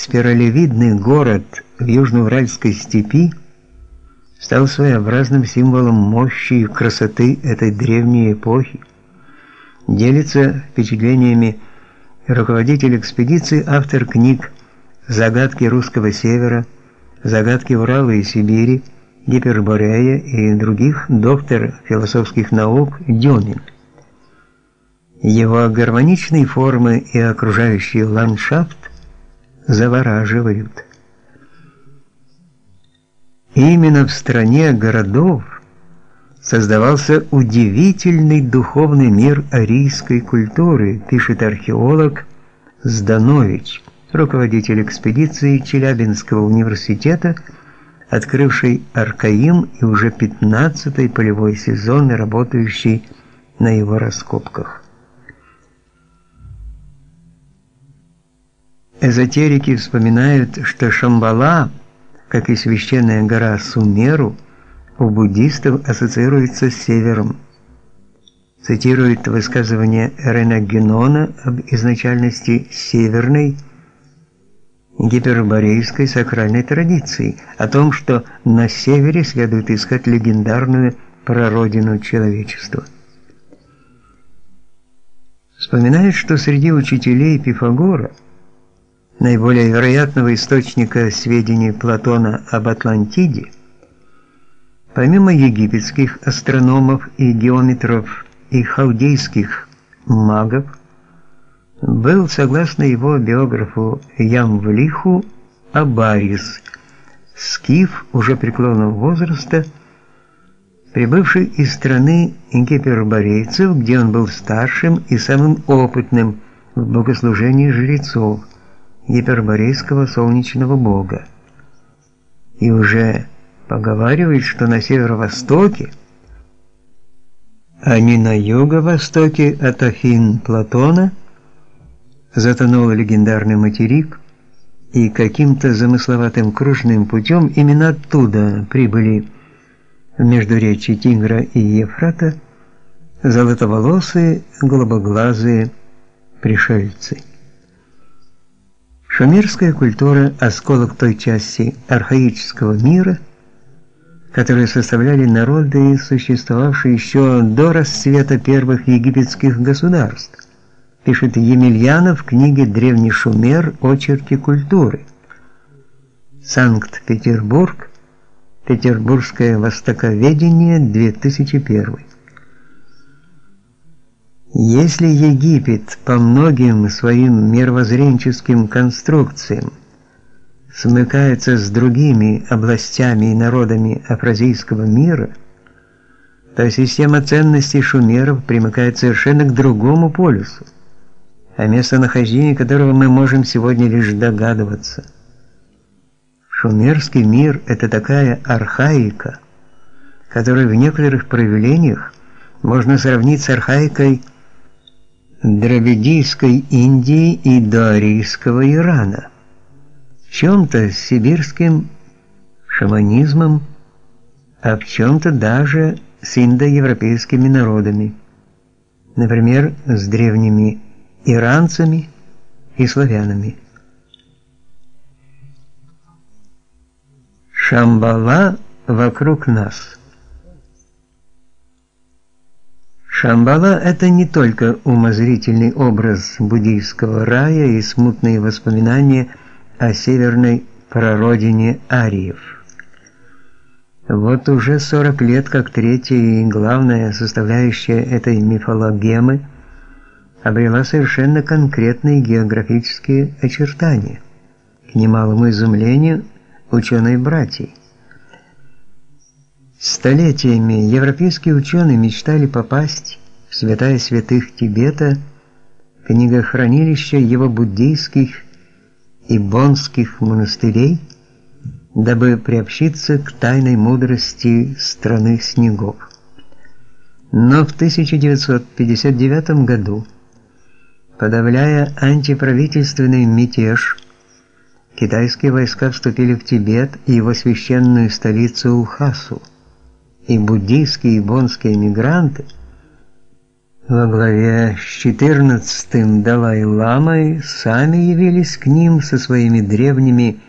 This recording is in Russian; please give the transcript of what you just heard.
спиралевидный город в южноуральской степи стал своеобразным символом мощи и красоты этой древней эпохи. Делится впечатлениями руководитель экспедиции, автор книг «Загадки русского севера», «Загадки Урала и Сибири», «Гиперборея» и других, доктор философских наук Дюмин. Его гармоничные формы и окружающий ландшафт завораживают. Именно в стране городов создавался удивительный духовный мир арийской культуры, пишет археолог Зданович, руководитель экспедиции Челябинского университета, открывший Аркаим и уже 15-й полевой сезон, работающий на его раскопках. Эзотерики вспоминают, что Шамбала, как и священная гора Сумеру, у буддистов ассоциируется с севером. Цитирует высказывание Рена Генона об изначальности северной гиперборейской сакральной традиции, о том, что на севере следует искать легендарную прародину человечества. Вспоминает, что среди учителей Пифагора – наиболее вероятного источника сведений Платона об Атлантиде, помимо египетских астрономов и геометров и халдейских магов, был, согласно его биографу Ямвлиху, Абарис, скиф уже преклонного возраста, прибывший из страны гиперборейцев, где он был старшим и самым опытным в богослужении жрецов гиперборейского солнечного бога. И уже поговаривают, что на северо-востоке, а не на юго-востоке от Афин Платона, затонул легендарный материк, и каким-то замысловатым кружным путем именно оттуда прибыли в междуречье Тигра и Ефрата золотоволосые, голубоглазые пришельцы. Шумерская культура – осколок той части архаического мира, которые составляли народы, существовавшие еще до расцвета первых египетских государств, пишет Емельянов в книге «Древний Шумер. Очерки культуры». Санкт-Петербург. Петербургское востоковедение, 2001 если Египет по многим своим мировоззренческим конструкциям смыкается с другими областями и народами афразийского мира, то система ценностей шумеров примыкает совершенно к другому полюсу, о местонахождении которого мы можем сегодня лишь догадываться. Шумерский мир – это такая архаика, которую в некоторых проявлениях можно сравнить с архаикой Дравидийской Индии и доарийского Ирана, в чем-то сибирским шаманизмом, а в чем-то даже с индоевропейскими народами, например, с древними иранцами и славянами. Шамбала вокруг нас – Шамбала – это не только умозрительный образ буддийского рая и смутные воспоминания о северной прародине ариев. Вот уже 40 лет как третья и главная составляющая этой мифологемы обрела совершенно конкретные географические очертания, к немалому изумлению ученой-братьей. Столетиями европейские ученые мечтали попасть в святая святых Тибета, книгохранилище его буддийских и бонских монастырей, дабы приобщиться к тайной мудрости страны снегов. Но в 1959 году, подавляя антиправительственный мятеж, китайские войска вступили в Тибет и его священную столицу Лхасу и буддийские и бонские мигранты во главе с четырнадцатым Далай-ламой сами явились к ним со своими древними